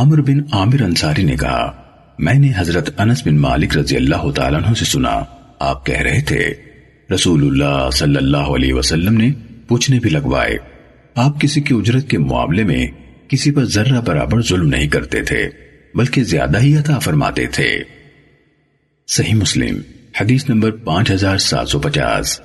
عمر بن عامر انصاری نے کہا، میں نے حضرت انس بن مالک رضی اللہ تعالیٰ عنہ سے سنا، آپ کہہ رہے تھے، رسول اللہ صلی اللہ علیہ وسلم نے پوچھنے بھی لگوائے، آپ کسی کی اجرت کے معاملے میں کسی پر ذرہ برابر ظلم نہیں کرتے تھے، بلکہ زیادہ ہی عطا فرماتے تھے۔ صحیح مسلم، حدیث نمبر پانچ ہزار سات سو پچاس۔